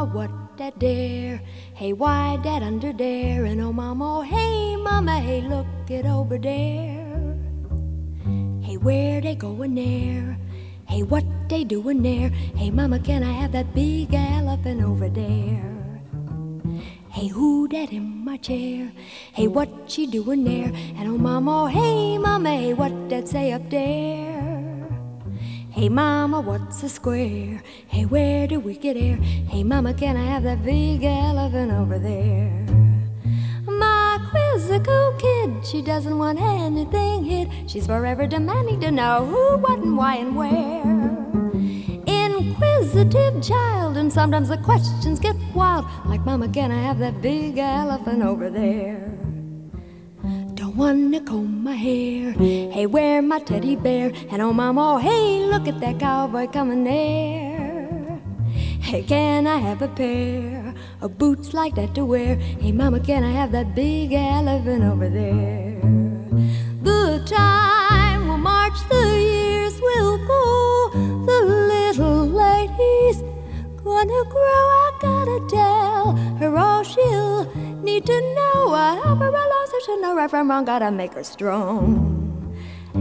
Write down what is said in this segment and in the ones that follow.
mama, what dat there? Hey, why dat under there? And oh, mama, oh, hey, mama, hey, look it over there. Hey, where they going there? Hey, what they doing there? Hey, mama, can I have that big elephant over there? Hey, who dat in my chair? Hey, what she doing there? And oh, mama, oh, hey, mama, hey, what dat say up there? Hey, mama, what's a square? Hey, where do we get air? Hey, mama, can I have that big elephant over there? My quizzical kid, she doesn't want anything hid. She's forever demanding to know who, what, and why, and where. Inquisitive child, and sometimes the questions get wild. Like, Mama, can I have that big elephant over there? Wanna comb my hair. Hey, where my teddy bear? And oh, Mama, oh, hey, look at that cowboy coming there. Hey, can I have a pair of boots like that to wear? Hey, Mama, can I have that big elephant over there? The time will march, the years will go. The little lady's gonna grow. I gotta tell her all she'll need to know. I she'll know right from wrong. Gotta make her strong.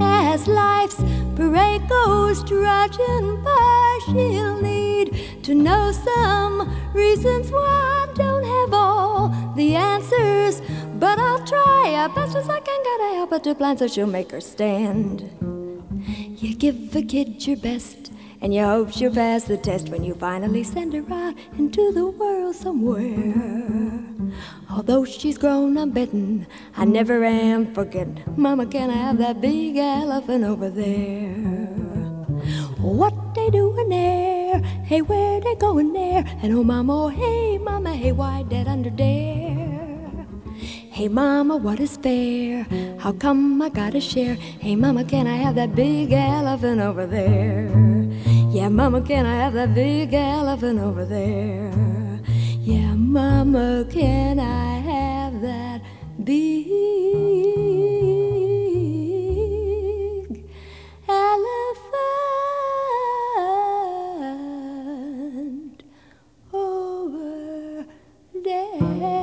As life's parade goes trudging by, she'll need to know some reasons why I don't have all the answers. But I'll try as best as I can. Gotta help her to plan so she'll make her stand. You give a kid your best, and you hope she'll pass the test when you finally send her out into the world somewhere. Although she's grown, I'm betting I never am forgetting. Mama, can I have that big elephant over there? What they doing there? Hey, where they going there? And oh, mama, oh, hey, mama, hey, why that under there? Hey mama, what is fair? How come I gotta share? Hey mama, can I have that big elephant over there? Yeah, mama, can I have that big elephant over there? Yeah, Mama, can I have that big elephant over there?